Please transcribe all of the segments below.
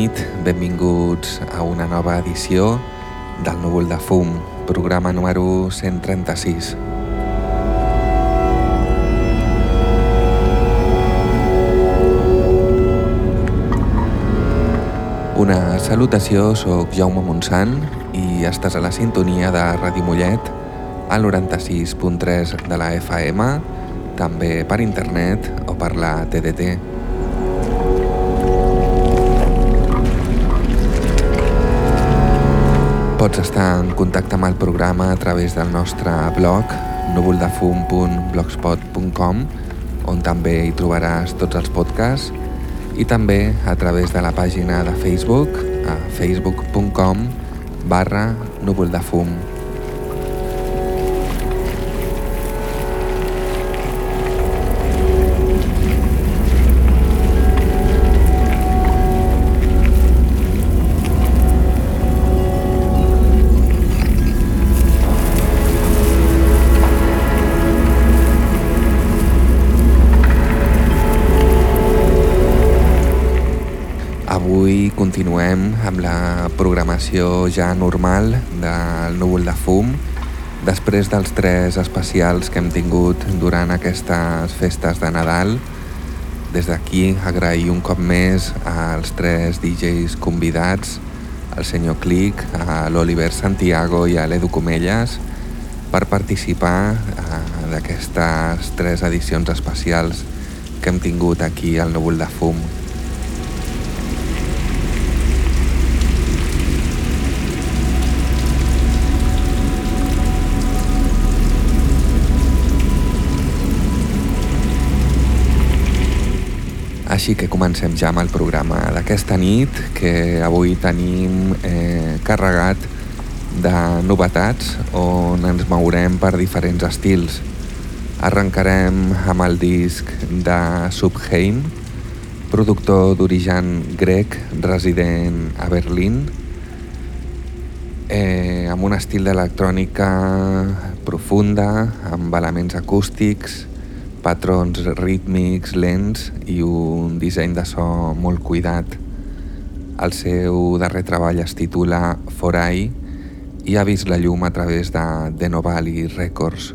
Nit, benvinguts a una nova edició del Núvol de Fum, programa número 136. Una salutació, sóc Jaume Montsant i estàs a la sintonia de Ràdio Mollet al 96.3 de la FM, també per internet o per la TDT. Pots estar en contacte amb el programa a través del nostre blog núvoldefum.blogspot.com on també hi trobaràs tots els podcasts i també a través de la pàgina de Facebook a facebook.com barra núvoldefum.com amb la programació ja normal del núvol de fum després dels tres especials que hem tingut durant aquestes festes de Nadal. Des d'aquí agrair un cop més als tres DJs convidats, al senyor Clic, a l'Oliver Santiago i a l'Edu Comelles, per participar eh, d'aquestes tres edicions especials que hem tingut aquí al Núvol de Fum. Així que comencem ja amb el programa d'aquesta nit, que avui tenim eh, carregat de novetats on ens mourem per diferents estils. Arrencarem amb el disc de Subheim, productor d'origen grec resident a Berlín, eh, amb un estil d'electrònica profunda, amb elements acústics, patrons rítmics lents i un disseny de so molt cuidat. El seu darrer treball es titula Forai i ha vist la llum a través de The Novali Records.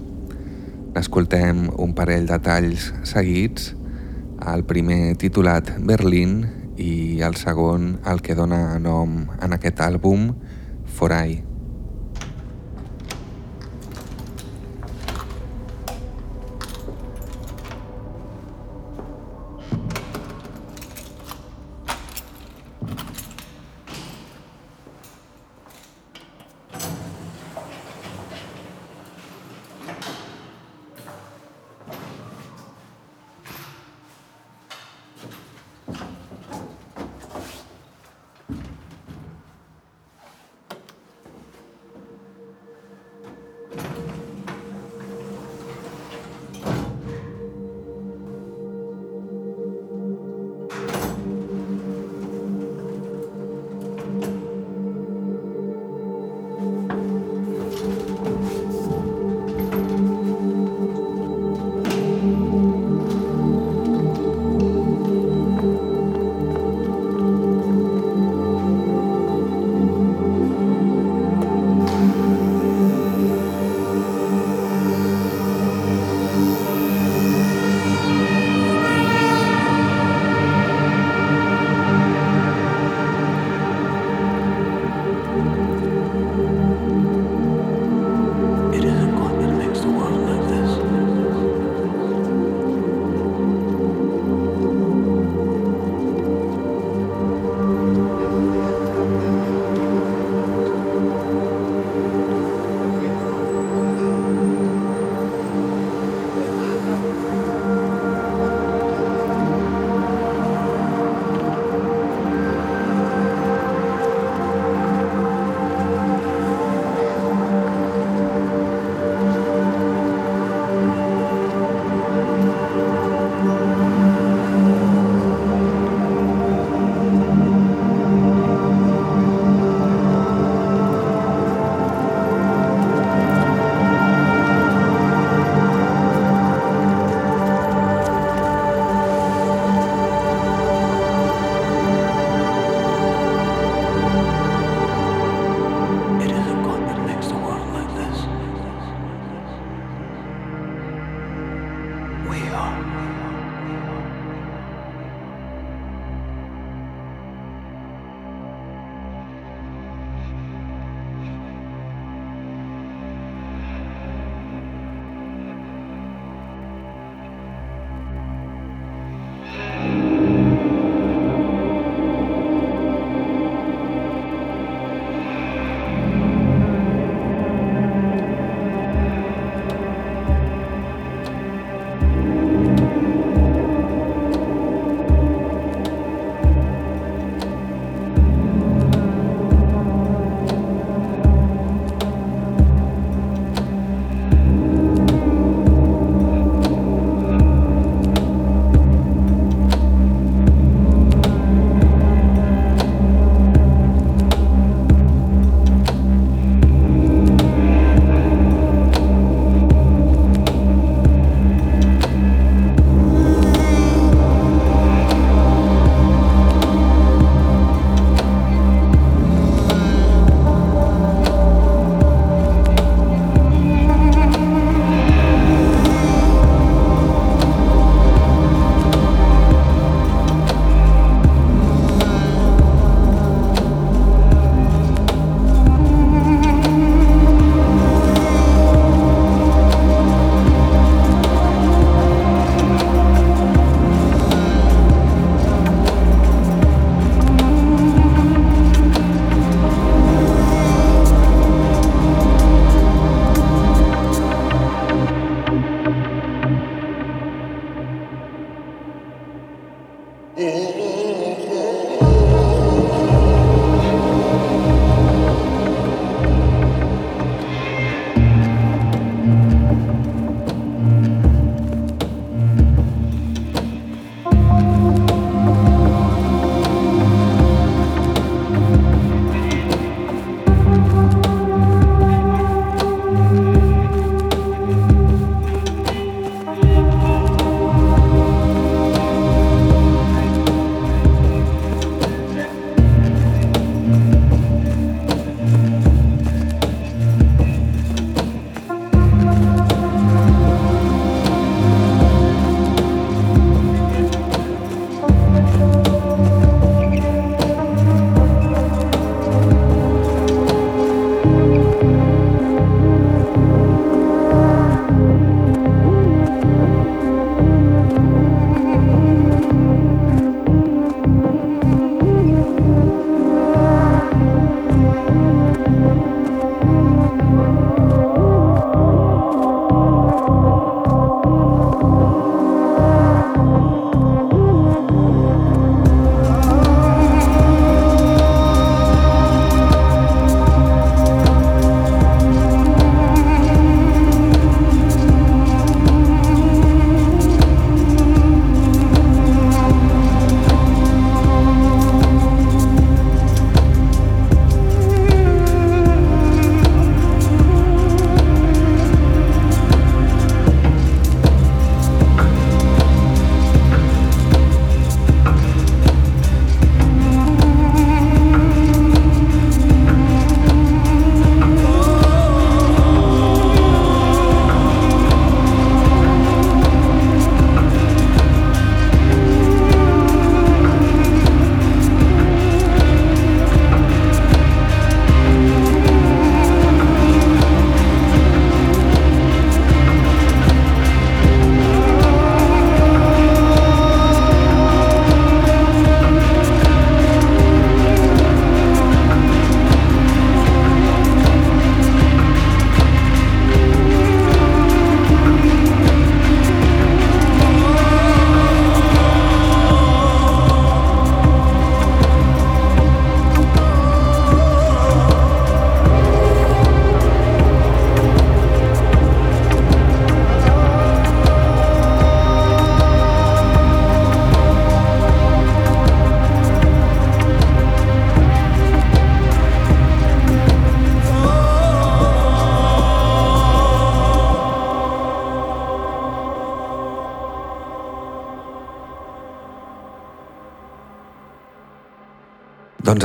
N'escoltem un parell de talls seguits, el primer titulat Berlin i el segon el que dona nom en aquest àlbum, Forai.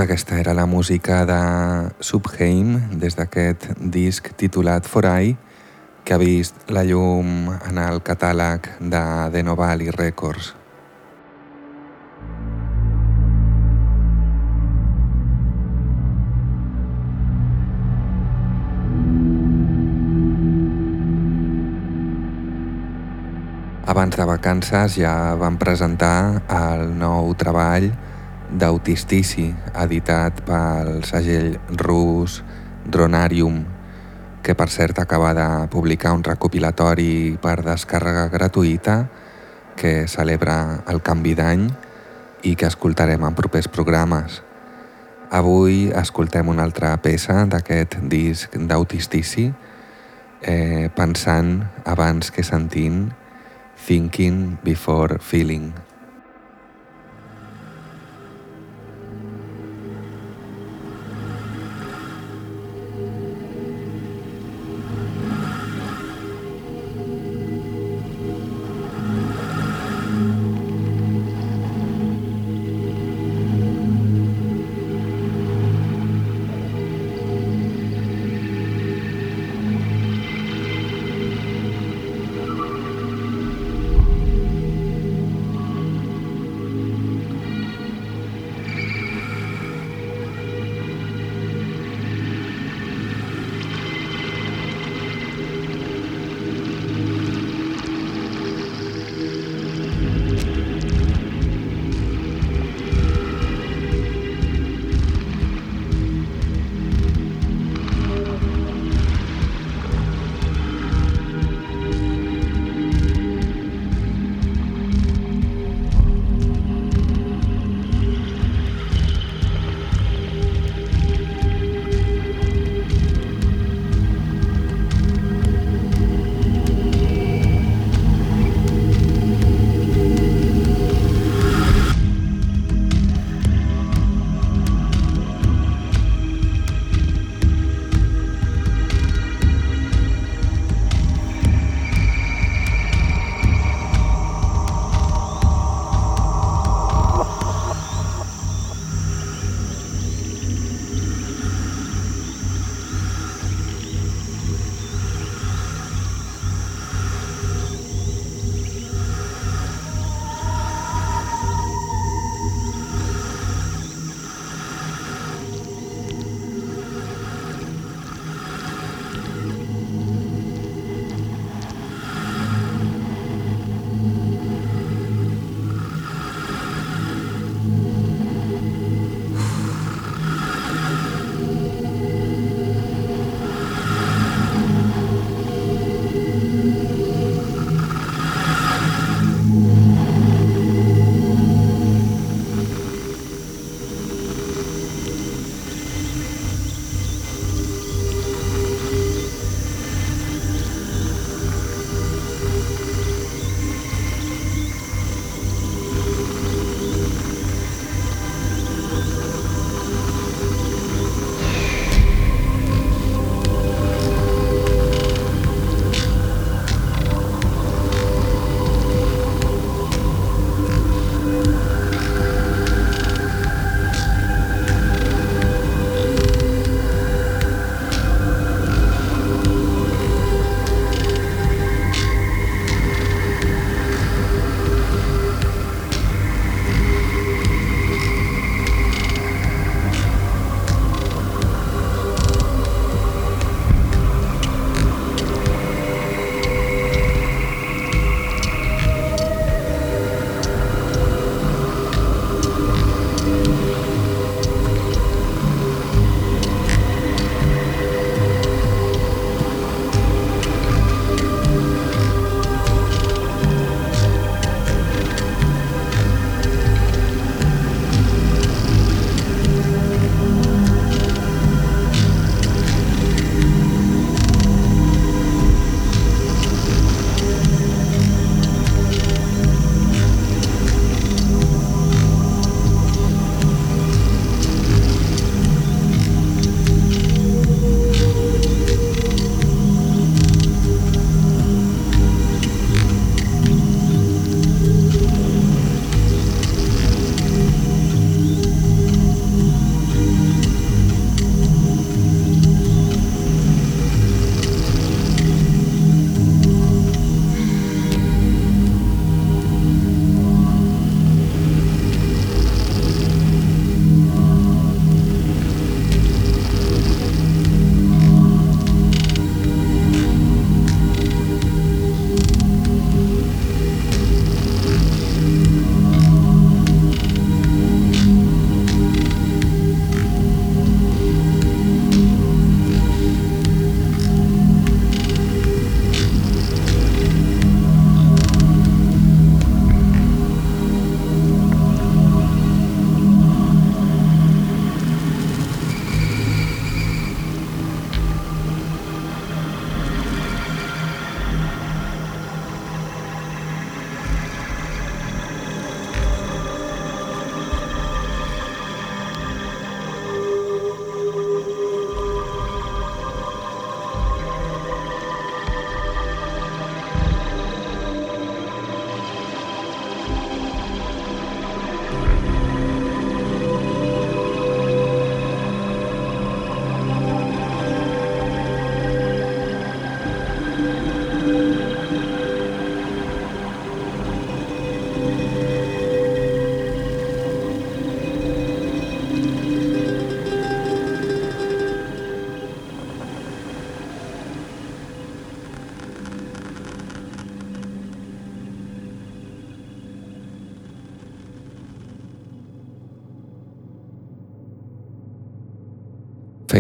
Doncs aquesta era la música de Subheim des d'aquest disc titulat For I que ha vist la llum en el catàleg de The Novali Records. Abans de vacances ja van presentar el nou treball d'Autistici, editat pel segell rus Dronarium, que per cert acaba de publicar un recopilatori per descàrrega gratuïta que celebra el canvi d'any i que escoltarem en propers programes. Avui escoltem una altra peça d'aquest disc d'Autistici, eh, pensant abans que sentint, thinking before feeling.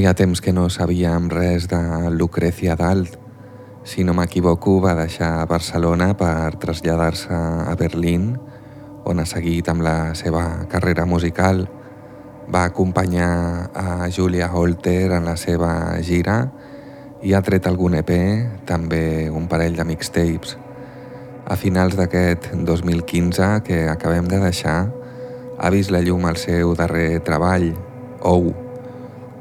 Feia temps que no sabíem res de Lucrecia Dalt. Si no m'equivoco, va deixar Barcelona per traslladar-se a Berlín, on ha seguit amb la seva carrera musical. Va acompanyar a Julia Holter en la seva gira i ha tret algun EP, també un parell de mixtapes. A finals d'aquest 2015 que acabem de deixar, ha vist la llum al seu darrer treball, OU,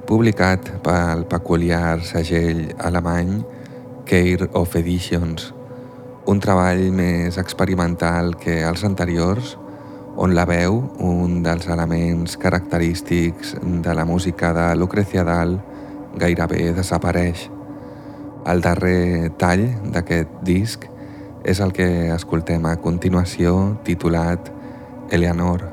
publicat pel peculiar segell alemany Care of Editions, un treball més experimental que els anteriors, on la veu, un dels elements característics de la música de Lucrecia Dal, gairebé desapareix. El darrer tall d'aquest disc és el que escoltem a continuació titulat Eleanor.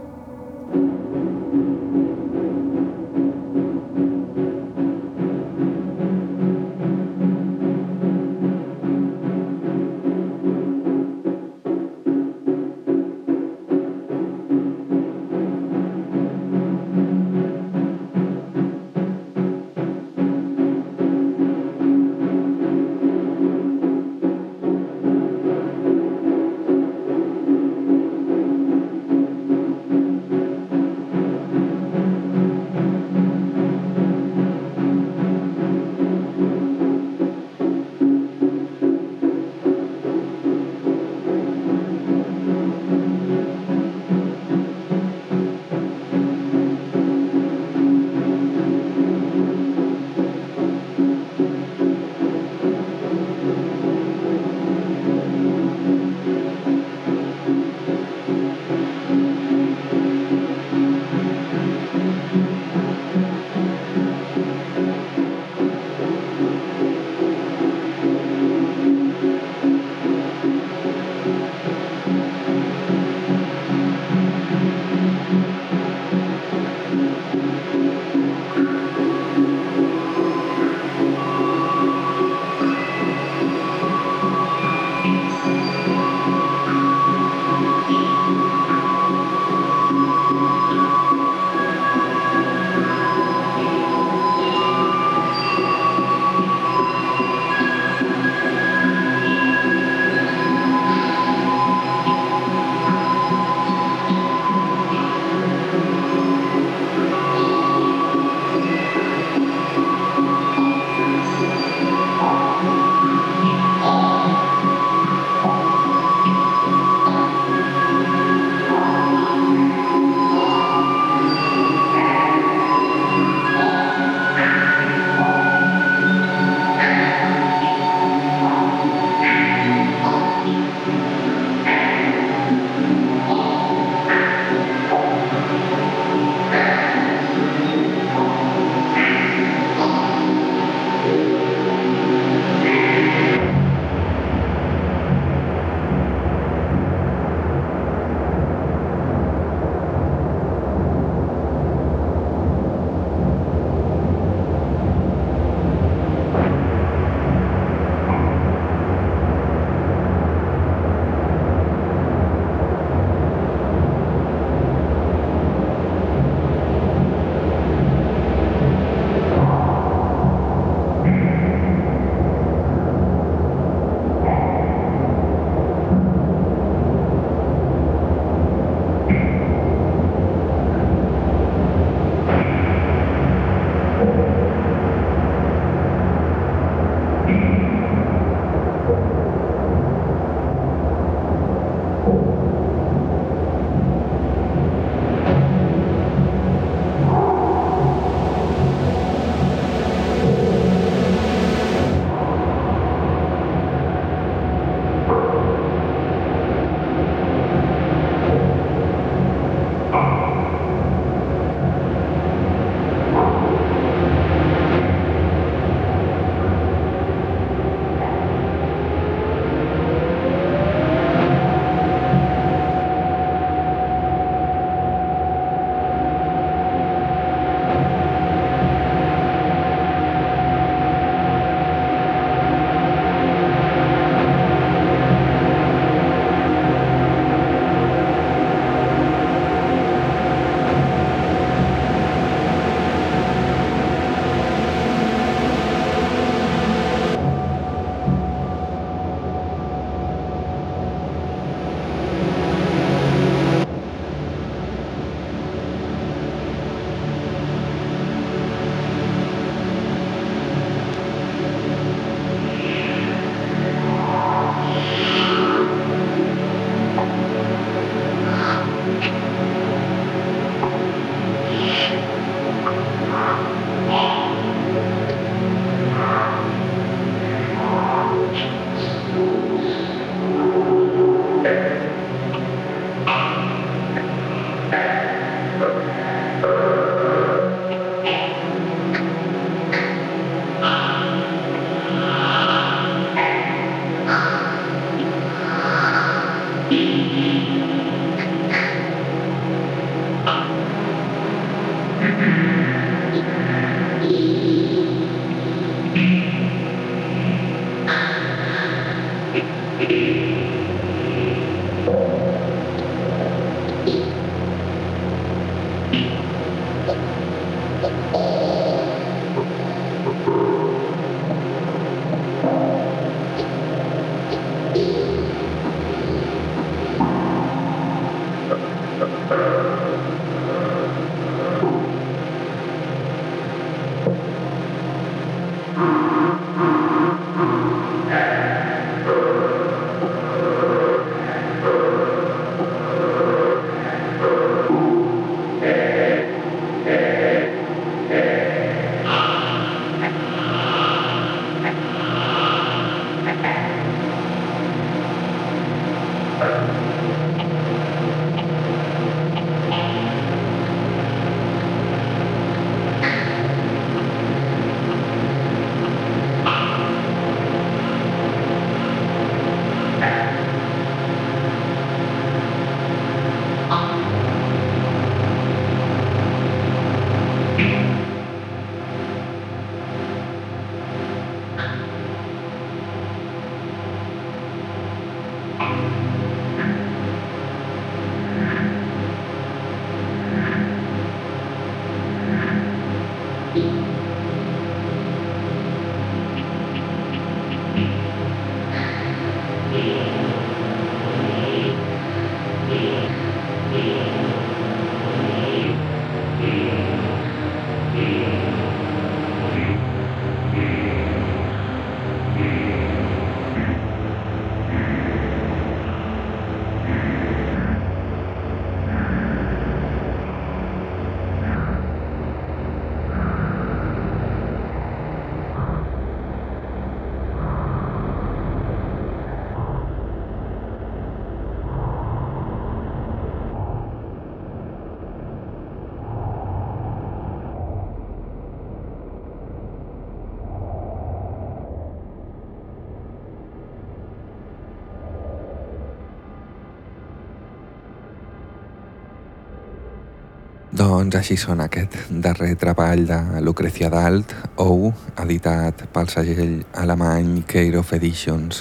Doncs així són aquest darrer treball de Lucrecia Dalt, OU, editat pel segell alemany Care of Editions.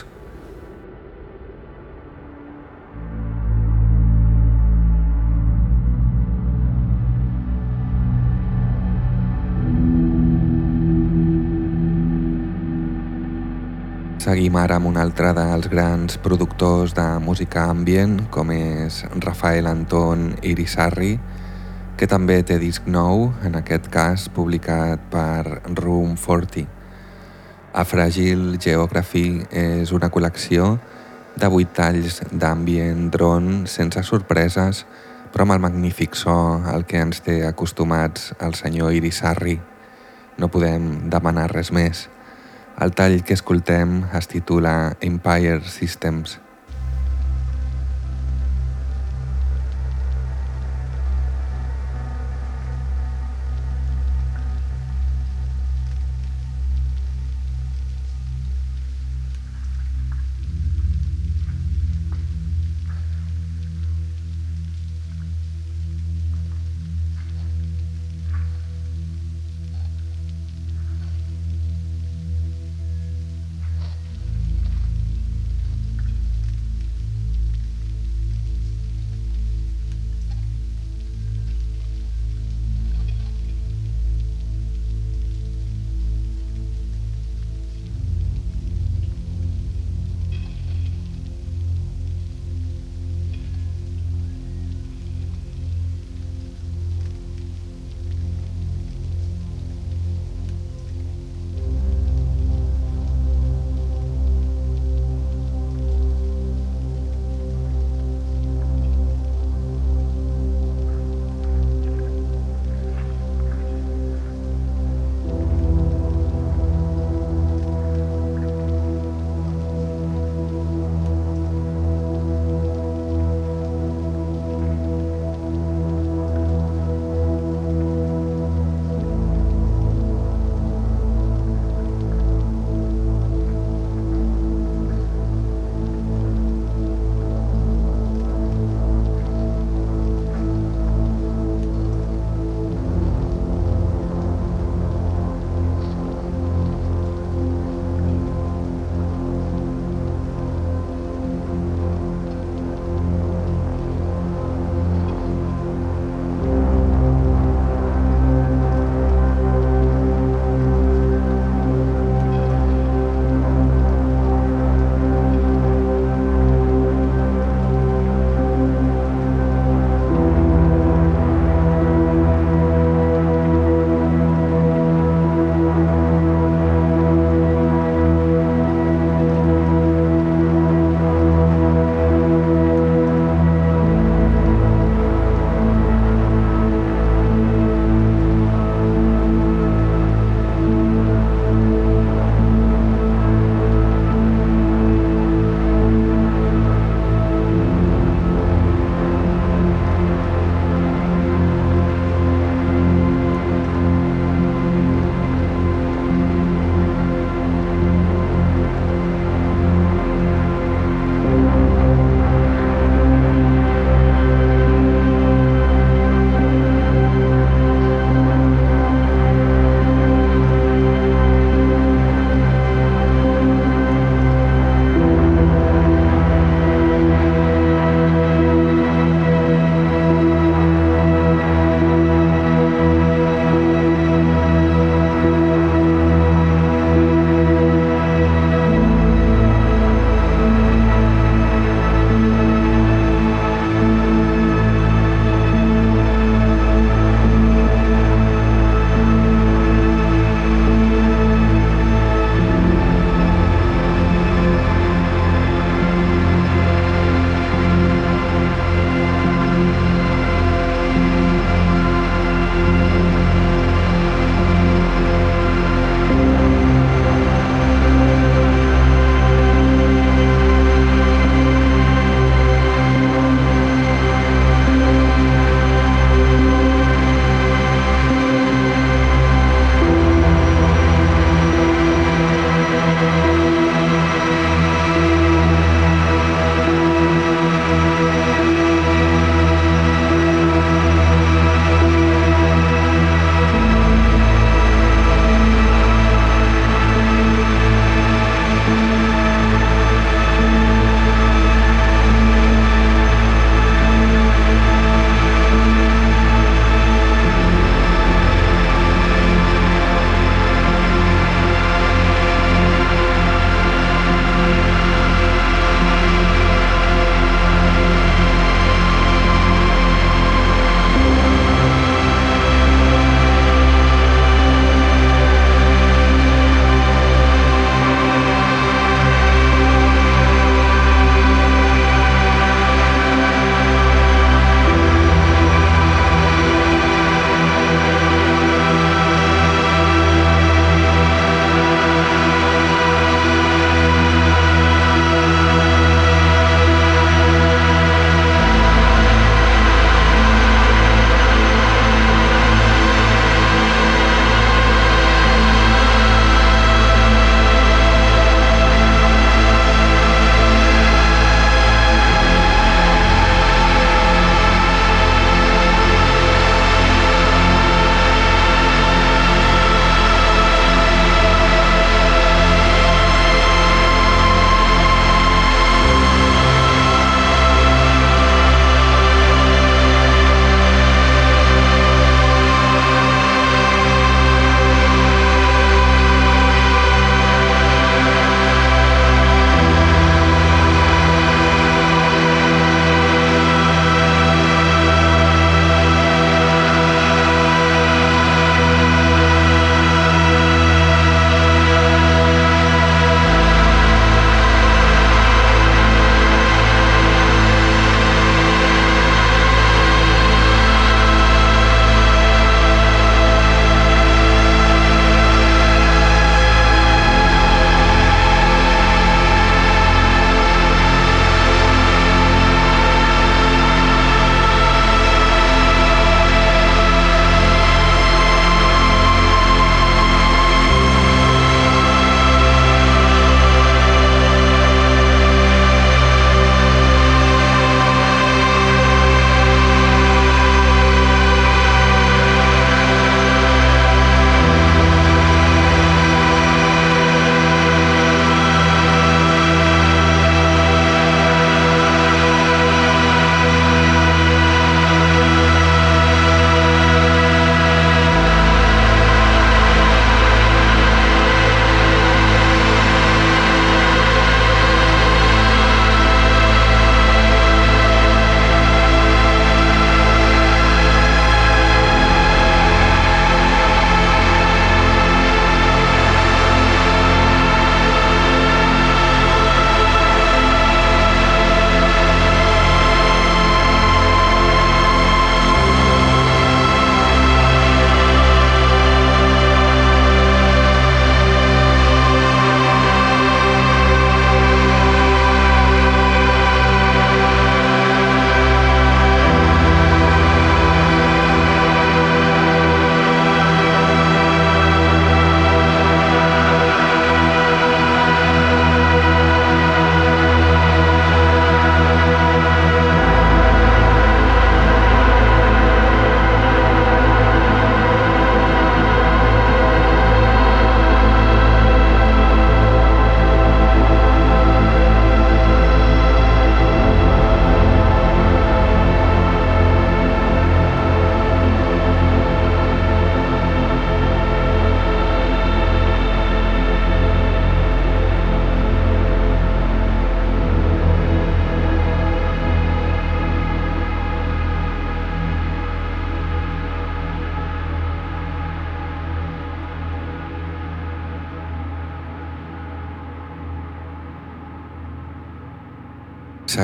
Seguim ara amb un altre dels grans productors de música ambient, com és Rafael Anton Irisarri, que també té disc nou, en aquest cas publicat per Room 40. A Fragile Geography és una col·lecció de vuit talls d'ambient dron sense sorpreses, però amb el magnífic so al que ens té acostumats el senyor Irisarri. No podem demanar res més. El tall que escoltem es titula Empire Systems.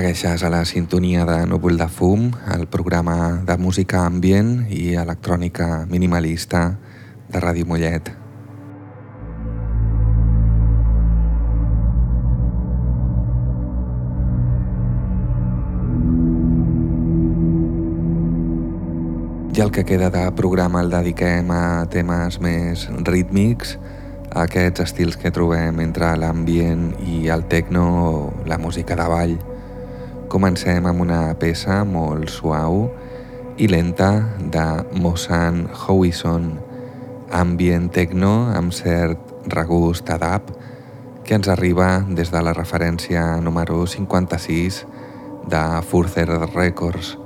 Segueixes a la sintonia de Núvol de Fum, el programa de música ambient i electrònica minimalista de Ràdio Mollet. I el que queda de programa el dediquem a temes més rítmics, a aquests estils que trobem entre l'ambient i el techno o la música de ball. Comencem amb una peça molt suau i lenta de Mosan Howison, ambient techno amb cert regust adap, que ens arriba des de la referència número 56 de Further Records,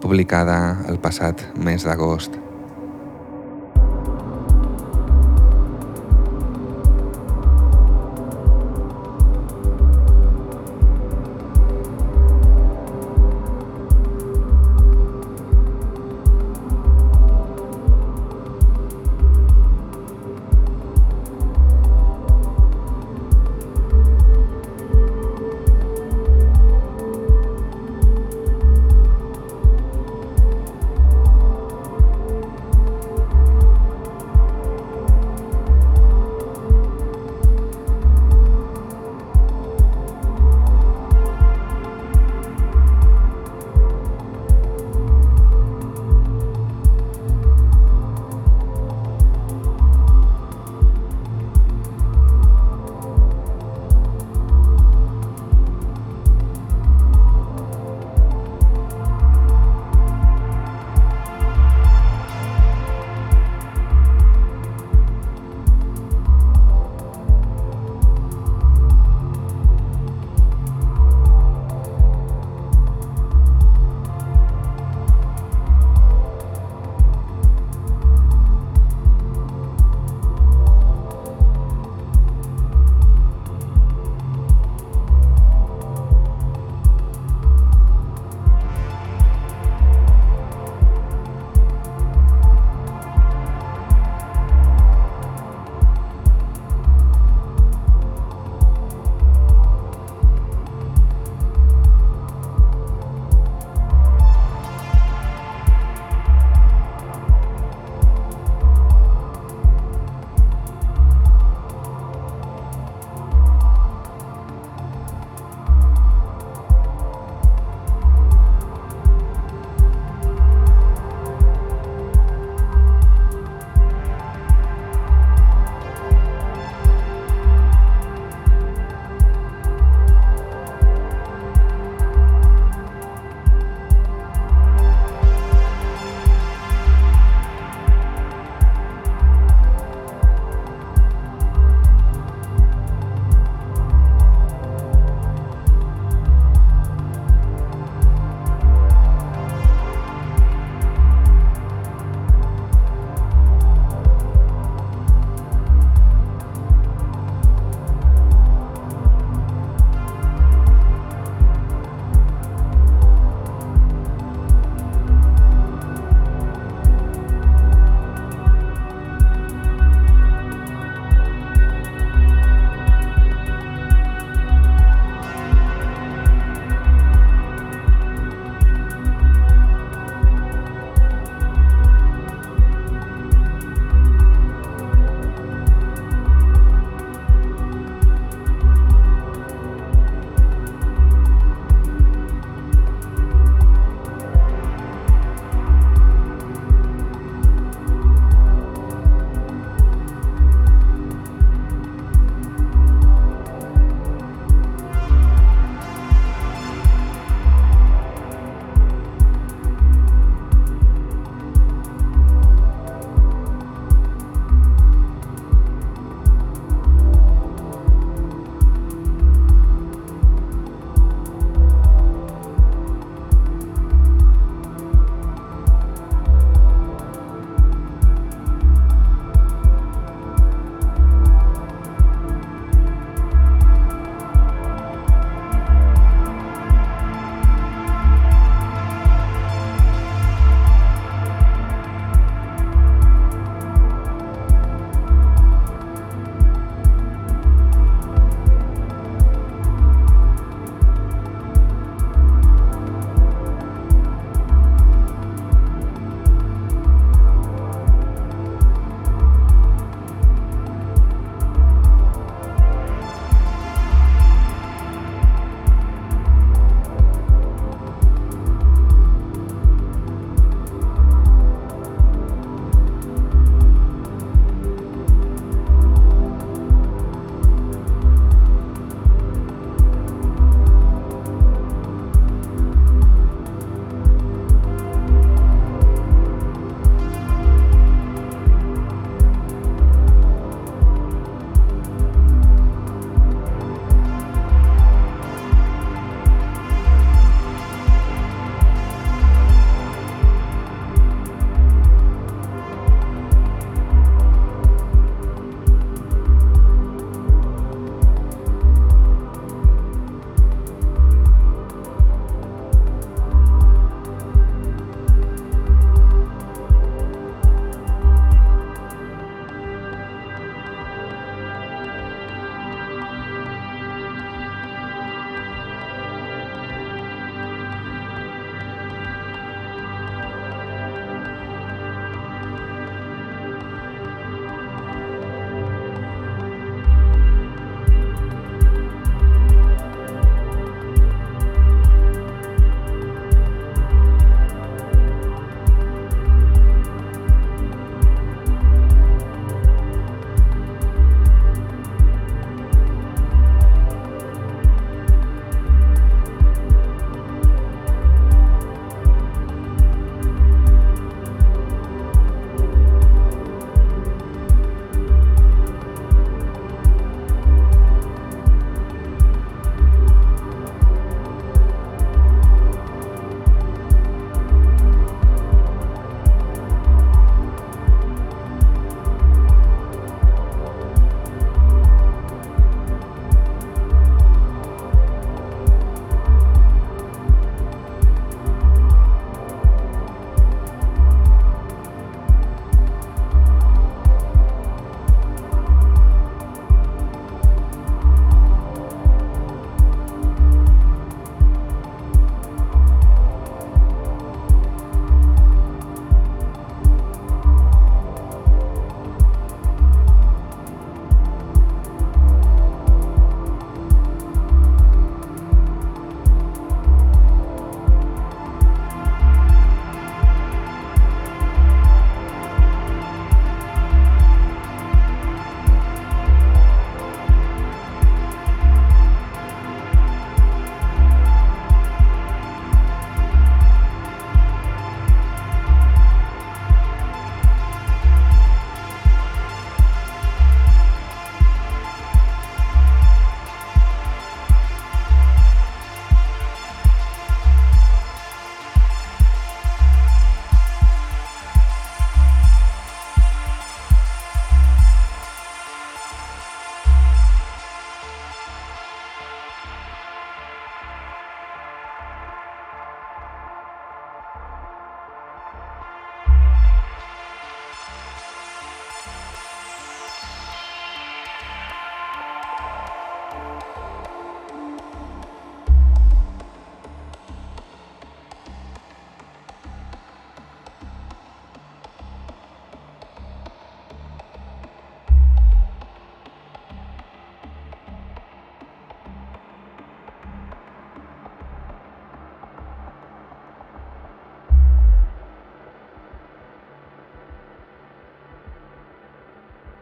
publicada el passat mes d'agost.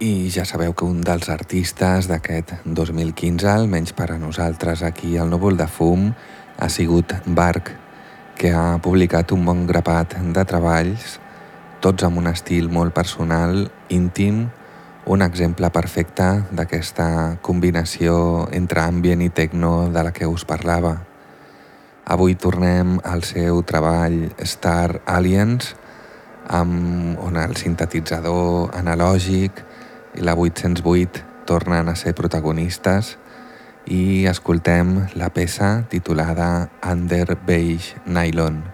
I ja sabeu que un dels artistes d'aquest 2015, almenys per a nosaltres aquí al Núvol de Fum, ha sigut Bark, que ha publicat un bon grapat de treballs, tots amb un estil molt personal, íntim, un exemple perfecte d'aquesta combinació entre ambient i techno de la que us parlava. Avui tornem al seu treball Star Aliens, amb, on el sintetitzador analògic i la 808 tornen a ser protagonistes i escoltem la peça titulada Under Beige Nylon.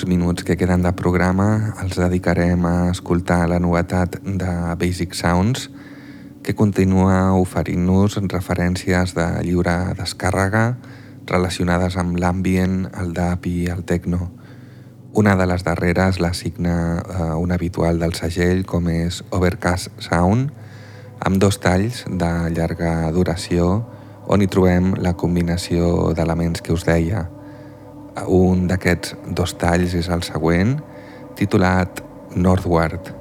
Pocs minuts que queden de programa els dedicarem a escoltar la novetat de Basic Sounds que continua oferint-nos referències de lliure descàrrega relacionades amb l'ambient, el DAP i el techno. Una de les darreres la signa eh, un habitual del segell com és Overcast Sound amb dos talls de llarga duració on hi trobem la combinació d'elements que us deia. Un d'aquests dos talls és el següent, titulat Northward.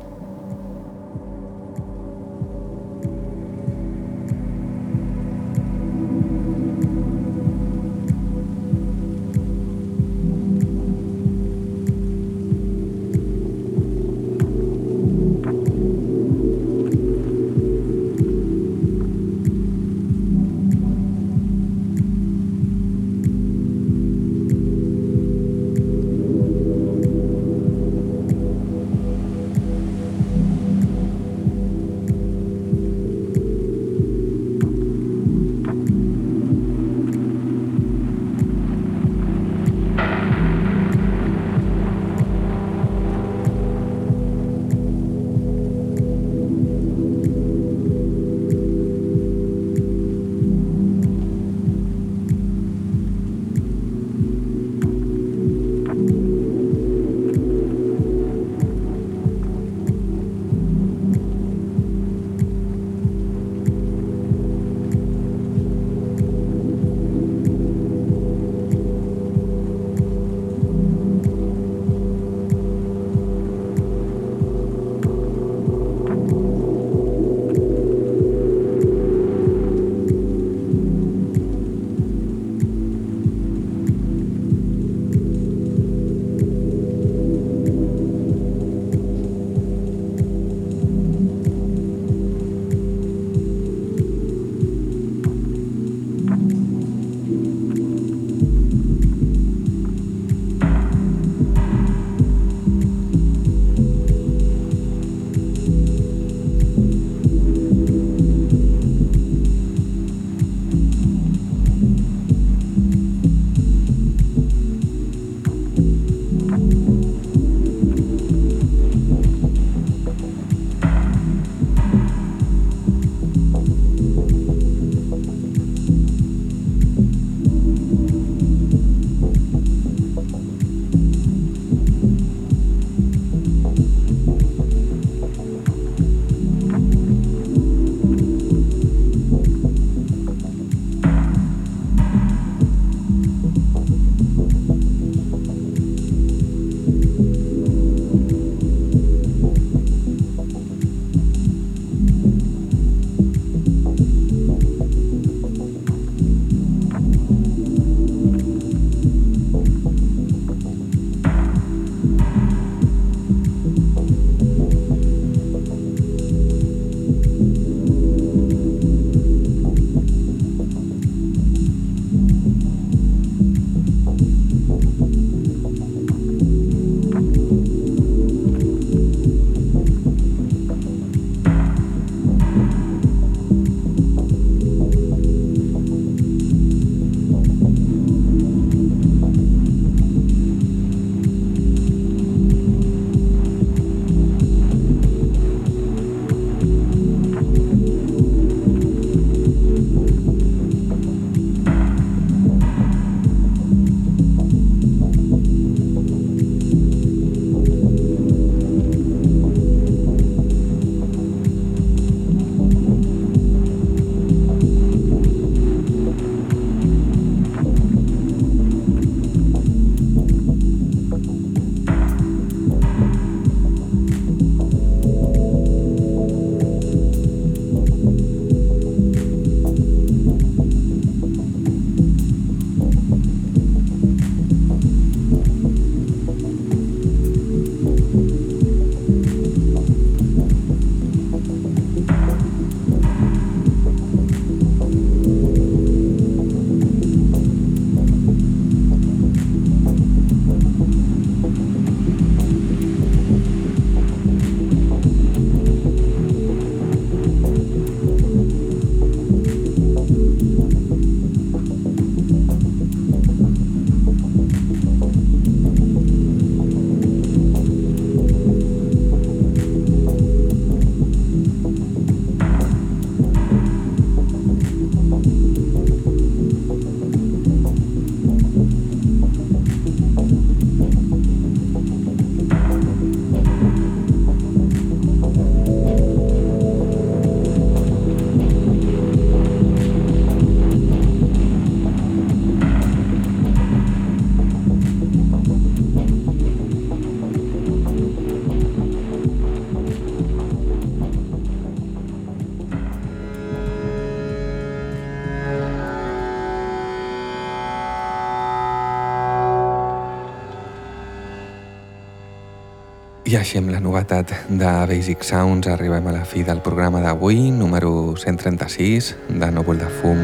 Així amb la novetat de Basic Sounds arribem a la fi del programa d'avui, número 136 de Núvol de Fum.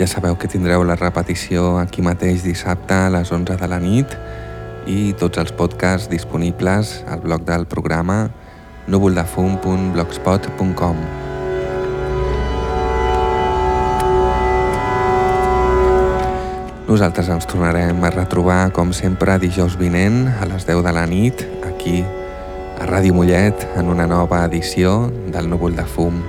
Ja sabeu que tindreu la repetició aquí mateix dissabte a les 11 de la nit i tots els podcasts disponibles al blog del programa núvoldefum.blogspot.com Nosaltres ens tornarem a retrobar, com sempre, dijous vinent a les 10 de la nit, aquí a Ràdio Mollet, en una nova edició del Núvol de Fum.